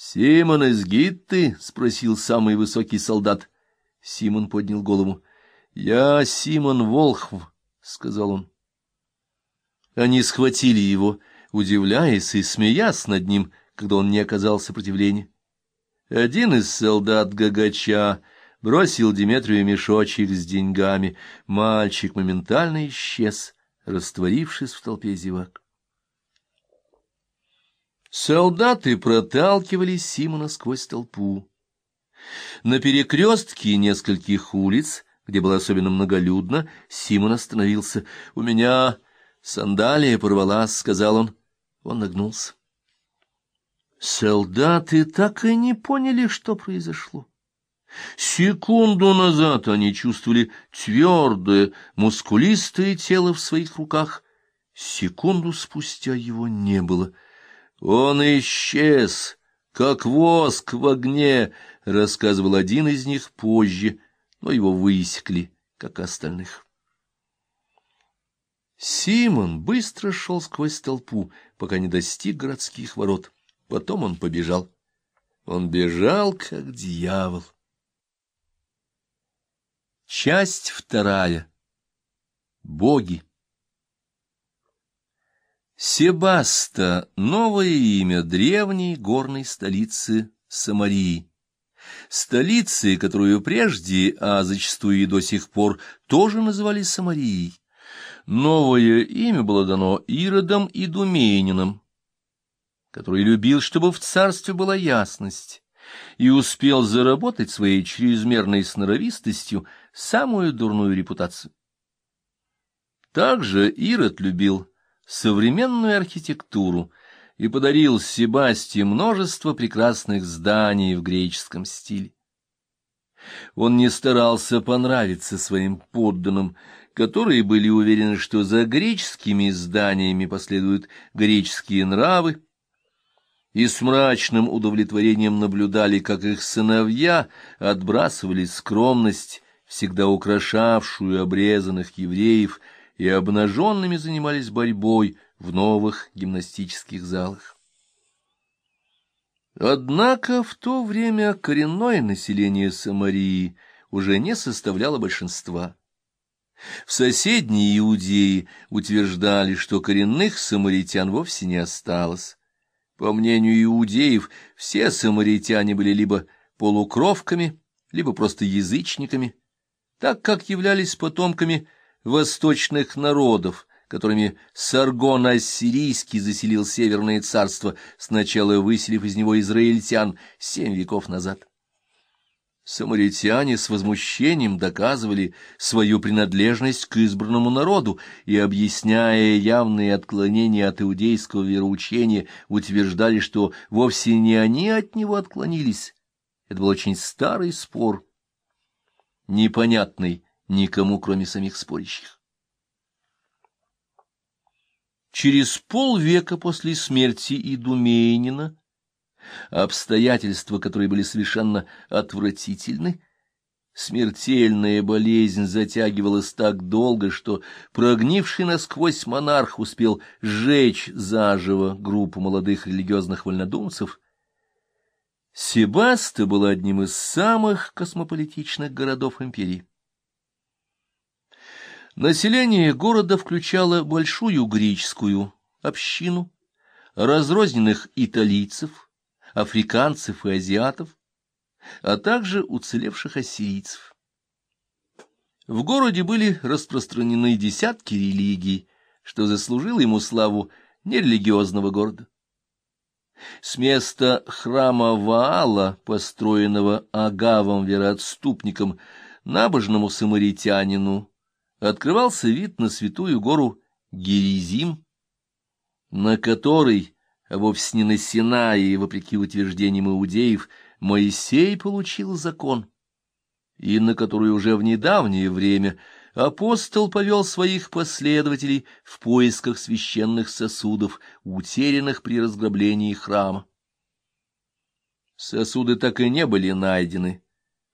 Симон из Гитты? — спросил самый высокий солдат. Симон поднял голову. — Я Симон Волхв, — сказал он. Они схватили его, удивляясь и смеясь над ним, когда он не оказал сопротивления. Один из солдат Гагача бросил Диметрию мешочек с деньгами. Мальчик моментально исчез, растворившись в толпе зевак. Солдаты проталкивали Симона сквозь толпу. На перекрестке нескольких улиц, где было особенно многолюдно, Симон остановился. — У меня сандалия порвалась, — сказал он. Он нагнулся. Солдаты так и не поняли, что произошло. Секунду назад они чувствовали твердое, мускулистое тело в своих руках. Секунду спустя его не было. Он исчез, как воск в огне, — рассказывал один из них позже, но его высекли, как остальных. Симон быстро шел сквозь толпу, пока не достиг городских ворот. Потом он побежал. Он бежал, как дьявол. Часть вторая. Боги. Себаста — новое имя древней горной столицы Самарии. Столицы, которую прежде, а зачастую и до сих пор, тоже называли Самарией. Новое имя было дано Иродом и Думейнином, который любил, чтобы в царстве была ясность, и успел заработать своей чрезмерной сноровистостью самую дурную репутацию. Также Ирод любил современную архитектуру и подарил Себастье множество прекрасных зданий в греческом стиле. Он не старался понравиться своим подданным, которые были уверены, что за греческими зданиями последуют греческие нравы, и с мрачным удовлетворением наблюдали, как их сыновья отбрасывали скромность, всегда украшавшую обрезанных евреев, и обнаженными занимались борьбой в новых гимнастических залах. Однако в то время коренное население Самарии уже не составляло большинства. В соседней Иудеи утверждали, что коренных самаритян вовсе не осталось. По мнению иудеев, все самаритяне были либо полукровками, либо просто язычниками, так как являлись потомками восточных народов, которыми Саргон Ассирийский заселил Северное царство, сначала выселив из него израильтян семь веков назад. Самаритяне с возмущением доказывали свою принадлежность к избранному народу и, объясняя явные отклонения от иудейского вероучения, утверждали, что вовсе не они от него отклонились. Это был очень старый спор, непонятный никому, кроме самих спорящих. Через полвека после смерти Идумейнина обстоятельства, которые были совершенно отвратительны. Смертельная болезнь затягивалась так долго, что прогнивший насквозь монарх успел сжечь заживо группу молодых религиозных вольнодумцев. Себаста был одним из самых космополитичных городов империи. Население города включало большую греческую общину, разрозненных италийцев, африканцев и азиатов, а также уцелевших ассирийцев. В городе были распространены десятки религий, что заслужило ему славу нерелигиозного города. С места храма Ваала, построенного Агавом вероотступником, набожному самаритянину, открывался вид на святую гору Геризим, на которой а вовсе не на Синае, вопреки утверждениям иудеев, Моисей получил закон, и на который уже в недавнее время апостол повел своих последователей в поисках священных сосудов, утерянных при разграблении храма. Сосуды так и не были найдены,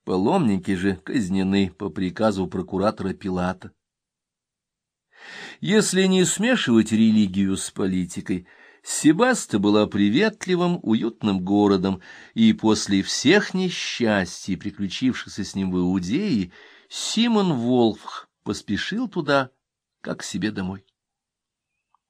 паломники же казнены по приказу прокуратора Пилата. Если не смешивать религию с политикой — Себаста была приветливым, уютным городом, и после всех несчастий, приключившихся с ним в Иудее, Симон Волфх поспешил туда, как себе домой.